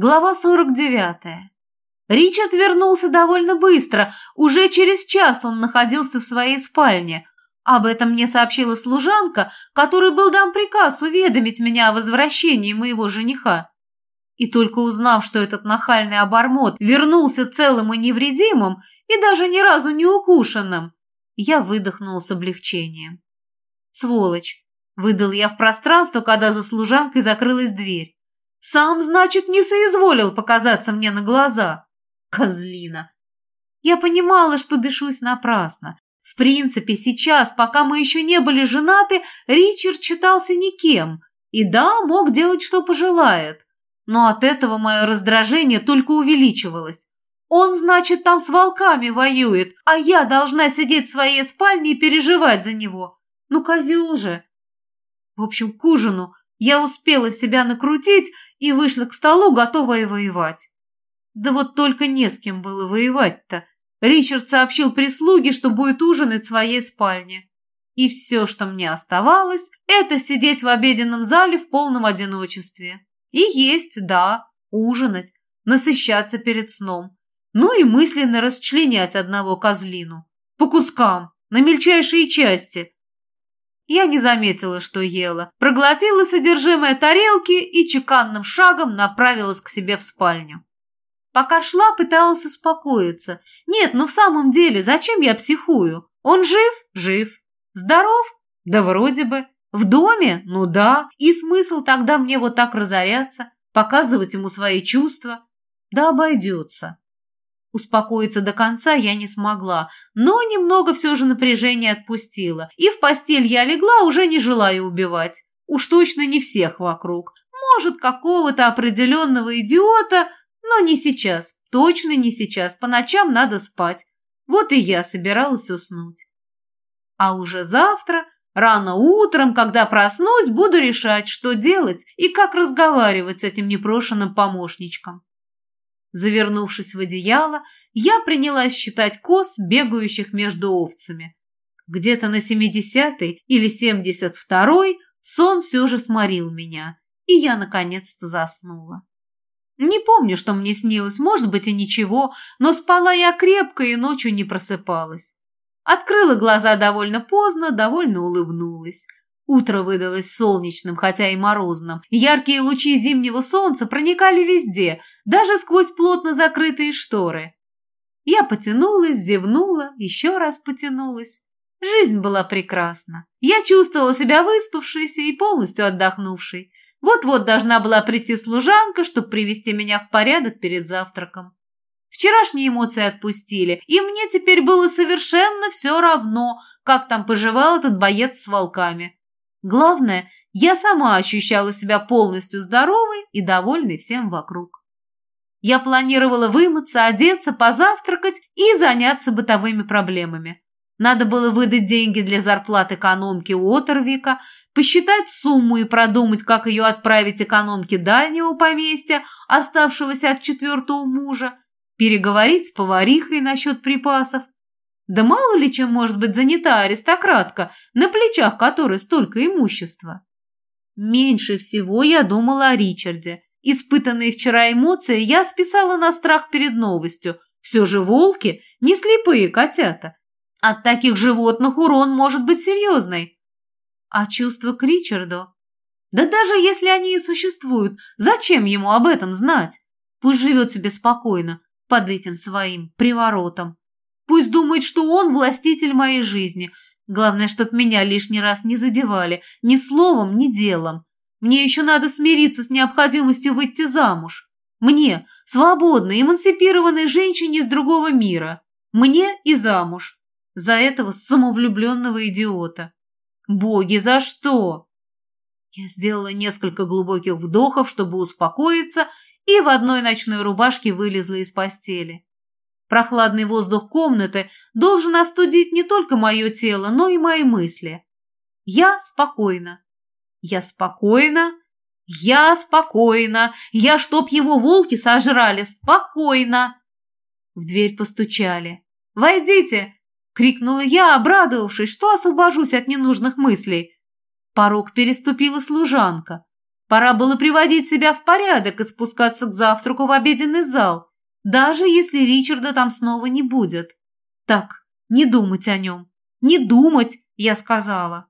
Глава 49. Ричард вернулся довольно быстро. Уже через час он находился в своей спальне. Об этом мне сообщила служанка, которой был дан приказ уведомить меня о возвращении моего жениха. И только узнав, что этот нахальный обормот вернулся целым и невредимым и даже ни разу не укушенным, я выдохнул с облегчением. «Сволочь!» – выдал я в пространство, когда за служанкой закрылась дверь. Сам, значит, не соизволил показаться мне на глаза. Козлина. Я понимала, что бешусь напрасно. В принципе, сейчас, пока мы еще не были женаты, Ричард читался никем. И да, мог делать, что пожелает. Но от этого мое раздражение только увеличивалось. Он, значит, там с волками воюет, а я должна сидеть в своей спальне и переживать за него. Ну, козел же. В общем, к ужину я успела себя накрутить и вышла к столу, готовая воевать. Да вот только не с кем было воевать-то. Ричард сообщил прислуге, что будет ужинать в своей спальне. И все, что мне оставалось, это сидеть в обеденном зале в полном одиночестве. И есть, да, ужинать, насыщаться перед сном. Ну и мысленно расчленять одного козлину. По кускам, на мельчайшие части, я не заметила, что ела, проглотила содержимое тарелки и чеканным шагом направилась к себе в спальню. Пока шла, пыталась успокоиться. Нет, ну в самом деле, зачем я психую? Он жив? Жив. Здоров? Да вроде бы. В доме? Ну да. И смысл тогда мне вот так разоряться, показывать ему свои чувства? Да обойдется. Успокоиться до конца я не смогла, но немного все же напряжение отпустила. И в постель я легла, уже не желая убивать. Уж точно не всех вокруг. Может, какого-то определенного идиота, но не сейчас. Точно не сейчас. По ночам надо спать. Вот и я собиралась уснуть. А уже завтра, рано утром, когда проснусь, буду решать, что делать и как разговаривать с этим непрошенным помощничком. Завернувшись в одеяло, я принялась считать коз, бегающих между овцами. Где-то на 70-й или 72-й сон все же сморил меня, и я наконец-то заснула. Не помню, что мне снилось, может быть и ничего, но спала я крепко и ночью не просыпалась. Открыла глаза довольно поздно, довольно улыбнулась. Утро выдалось солнечным, хотя и морозным. Яркие лучи зимнего солнца проникали везде, даже сквозь плотно закрытые шторы. Я потянулась, зевнула, еще раз потянулась. Жизнь была прекрасна. Я чувствовала себя выспавшейся и полностью отдохнувшей. Вот-вот должна была прийти служанка, чтобы привести меня в порядок перед завтраком. Вчерашние эмоции отпустили, и мне теперь было совершенно все равно, как там поживал этот боец с волками. Главное, я сама ощущала себя полностью здоровой и довольной всем вокруг. Я планировала вымыться, одеться, позавтракать и заняться бытовыми проблемами. Надо было выдать деньги для зарплат экономки Оторвика, посчитать сумму и продумать, как ее отправить экономке дальнего поместья, оставшегося от четвертого мужа, переговорить с поварихой насчет припасов, да мало ли чем может быть занята аристократка, на плечах которой столько имущества. Меньше всего я думала о Ричарде. Испытанные вчера эмоции я списала на страх перед новостью. Все же волки – не слепые котята. От таких животных урон может быть серьезный. А чувства к Ричарду? Да даже если они и существуют, зачем ему об этом знать? Пусть живет себе спокойно, под этим своим приворотом. Пусть думает, что он властитель моей жизни. Главное, чтоб меня лишний раз не задевали ни словом, ни делом. Мне еще надо смириться с необходимостью выйти замуж. Мне, свободной, эмансипированной женщине из другого мира. Мне и замуж. За этого самовлюбленного идиота. Боги, за что? Я сделала несколько глубоких вдохов, чтобы успокоиться, и в одной ночной рубашке вылезла из постели. Прохладный воздух комнаты должен остудить не только мое тело, но и мои мысли. Я спокойна. Я спокойна. Я спокойна. Я, чтоб его волки сожрали, спокойно. В дверь постучали. «Войдите!» — крикнула я, обрадовавшись, что освобожусь от ненужных мыслей. Порог переступила служанка. Пора было приводить себя в порядок и спускаться к завтраку в обеденный зал, даже если Ричарда там снова не будет. Так, не думать о нем. Не думать, я сказала.